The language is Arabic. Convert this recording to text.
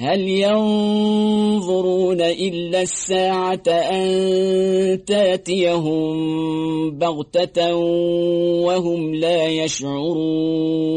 هل ينظرون إلا الساعة أن تأتيهم بغتة وهم لا يشعرون